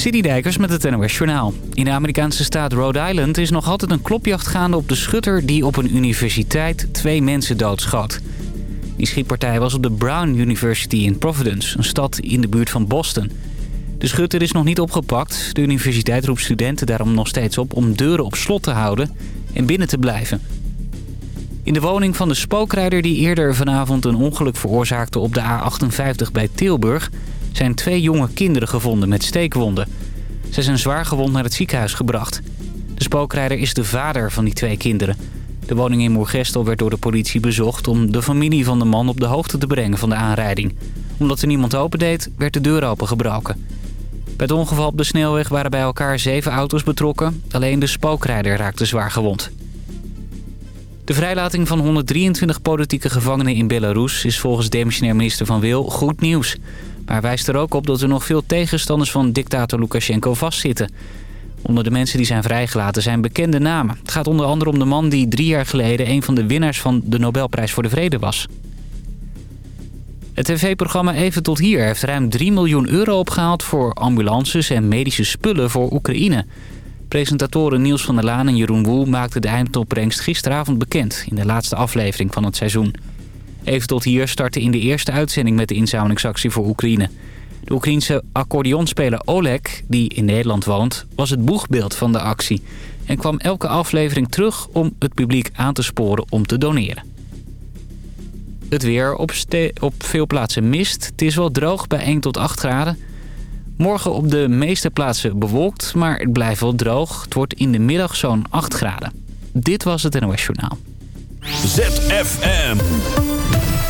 Dijkers met het NOS Journaal. In de Amerikaanse staat Rhode Island is nog altijd een klopjacht gaande op de schutter... die op een universiteit twee mensen doodschoot. Die schietpartij was op de Brown University in Providence, een stad in de buurt van Boston. De schutter is nog niet opgepakt. De universiteit roept studenten daarom nog steeds op om deuren op slot te houden en binnen te blijven. In de woning van de spookrijder die eerder vanavond een ongeluk veroorzaakte op de A58 bij Tilburg... zijn twee jonge kinderen gevonden met steekwonden. Ze zijn zwaar gewond naar het ziekenhuis gebracht. De spookrijder is de vader van die twee kinderen. De woning in Moergestel werd door de politie bezocht om de familie van de man op de hoogte te brengen van de aanrijding. Omdat er niemand opendeed, werd de deur opengebroken. Bij het ongeval op de snelweg waren bij elkaar zeven auto's betrokken. Alleen de spookrijder raakte zwaar gewond. De vrijlating van 123 politieke gevangenen in Belarus is volgens demissionair minister Van Wil goed nieuws. Maar wijst er ook op dat er nog veel tegenstanders van dictator Lukashenko vastzitten. Onder de mensen die zijn vrijgelaten zijn bekende namen. Het gaat onder andere om de man die drie jaar geleden een van de winnaars van de Nobelprijs voor de Vrede was. Het tv-programma Even tot hier heeft ruim 3 miljoen euro opgehaald voor ambulances en medische spullen voor Oekraïne. Presentatoren Niels van der Laan en Jeroen Woel maakten de eindopbrengst gisteravond bekend... in de laatste aflevering van het seizoen. Even tot hier startte in de eerste uitzending met de inzamelingsactie voor Oekraïne. De Oekraïense accordeonspeler Oleg, die in Nederland woont, was het boegbeeld van de actie... en kwam elke aflevering terug om het publiek aan te sporen om te doneren. Het weer op, op veel plaatsen mist. Het is wel droog bij 1 tot 8 graden. Morgen op de meeste plaatsen bewolkt, maar het blijft wel droog. Het wordt in de middag zo'n 8 graden. Dit was het NOS Journaal. ZFM.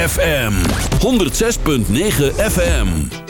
ZFM 106.9 FM.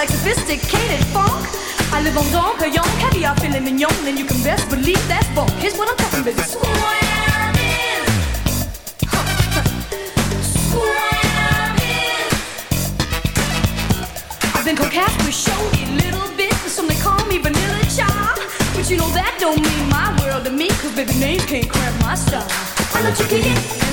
like sophisticated funk. I live on Don Perignon, caviar, filet mignon, and you can best believe that funk. Here's what I'm talking about. Swam. Huh, huh. I've been coquette with showy little bit, some they call me Vanilla Child. But you know that don't mean my world to me, cause baby names can't cramp my style. I let you kick it.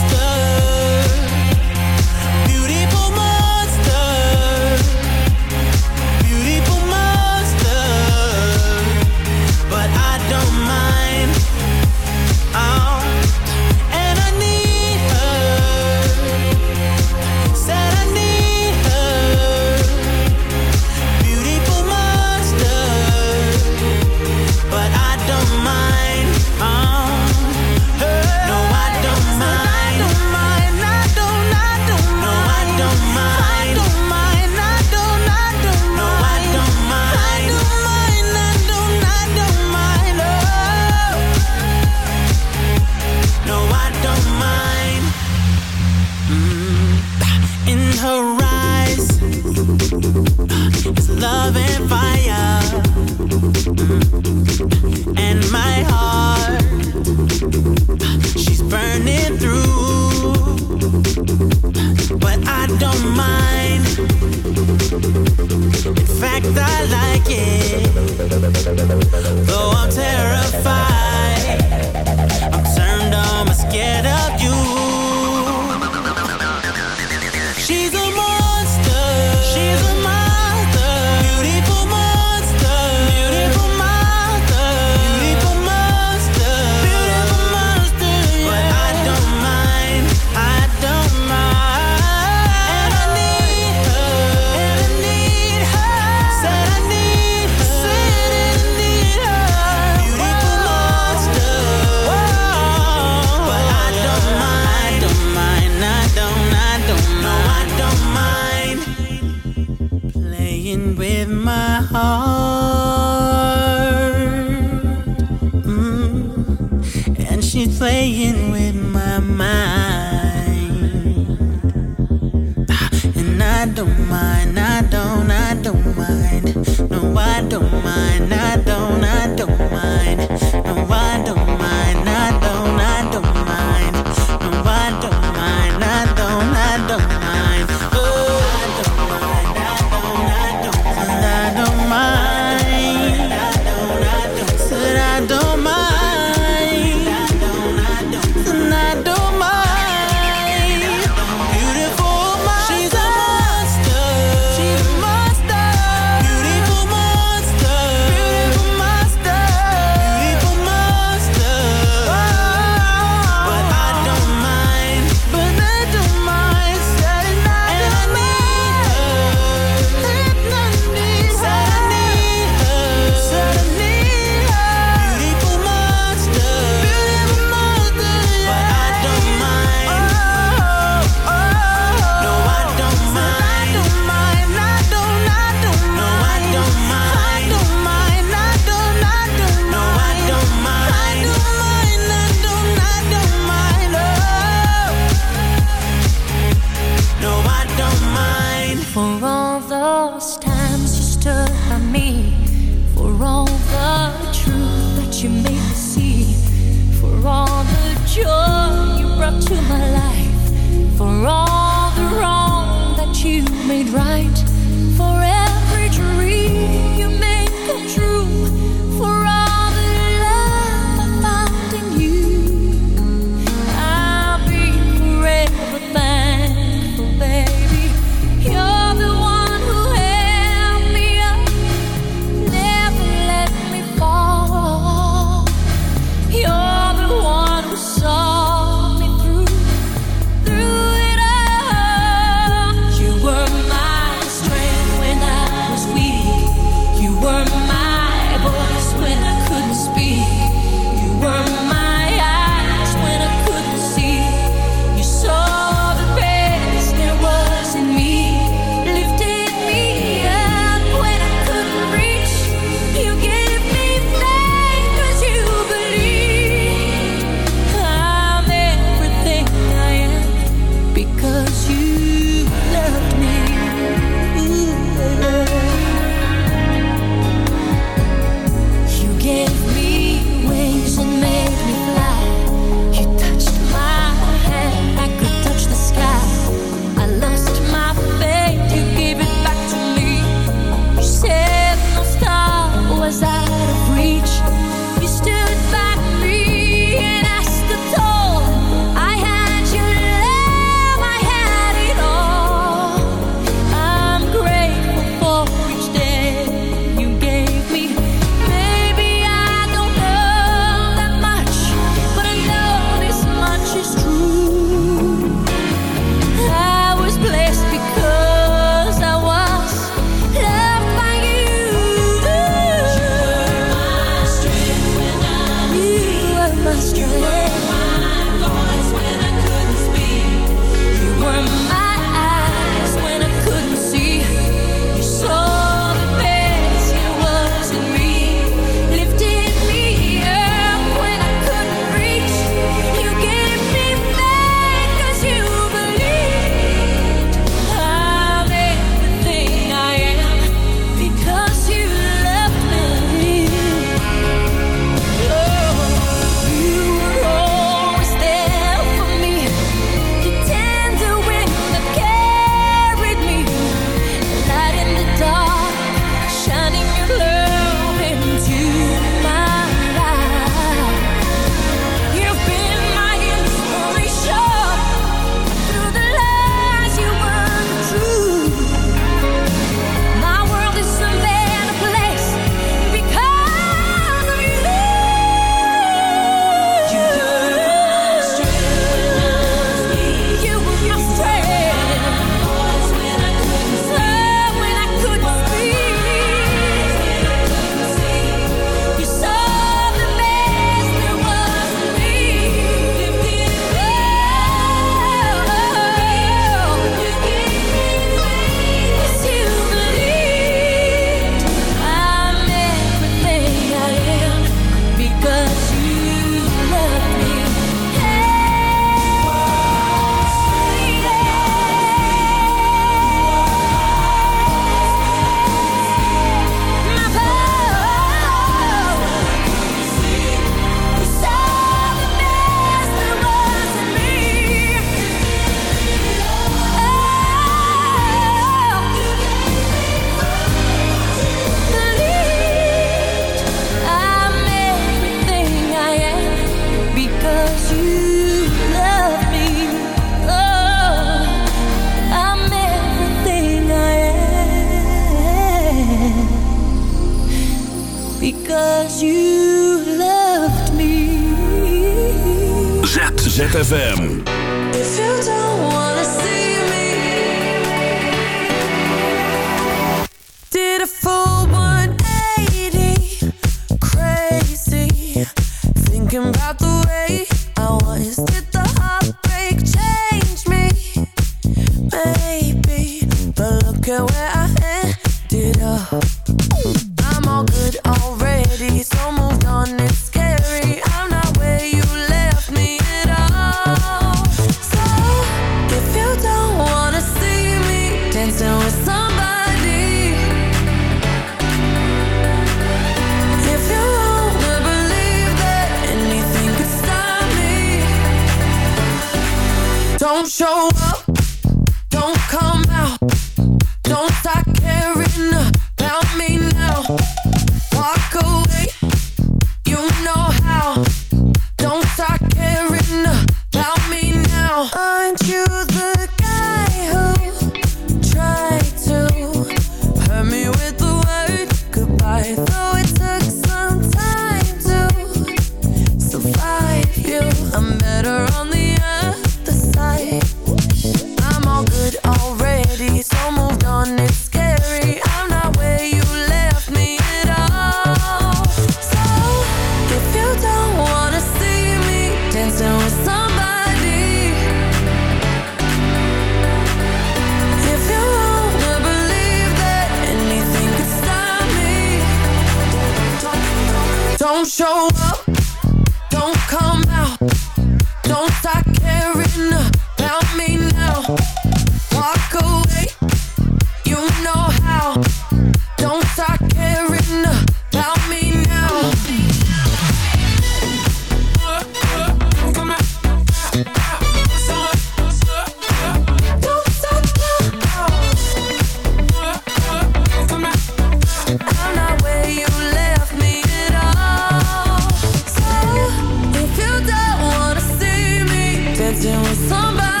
dancing with somebody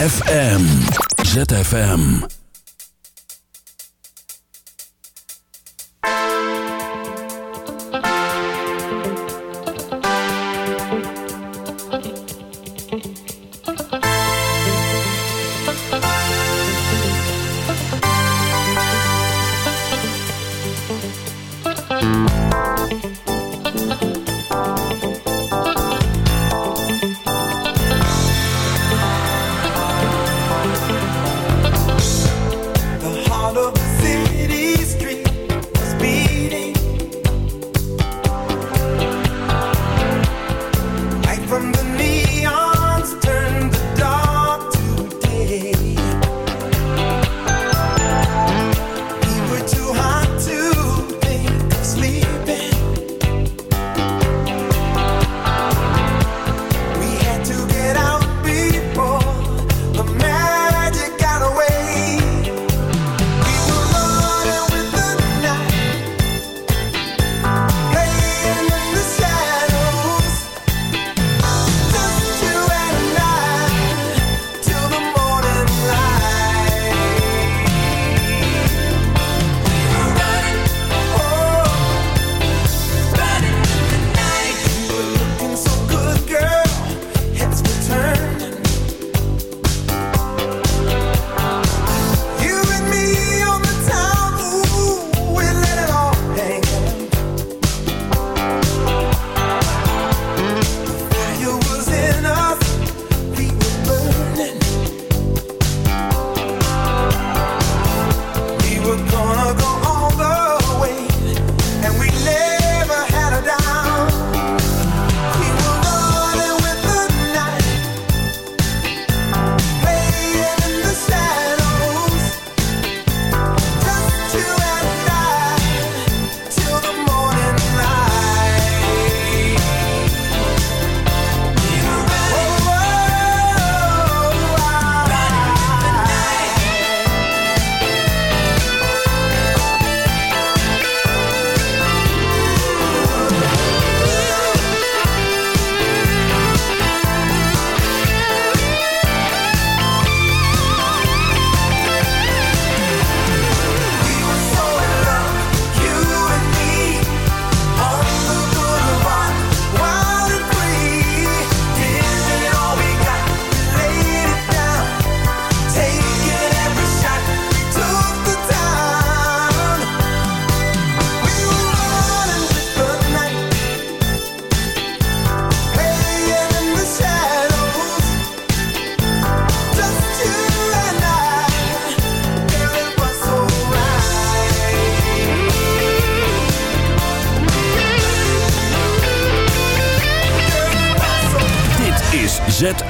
FM ZFM.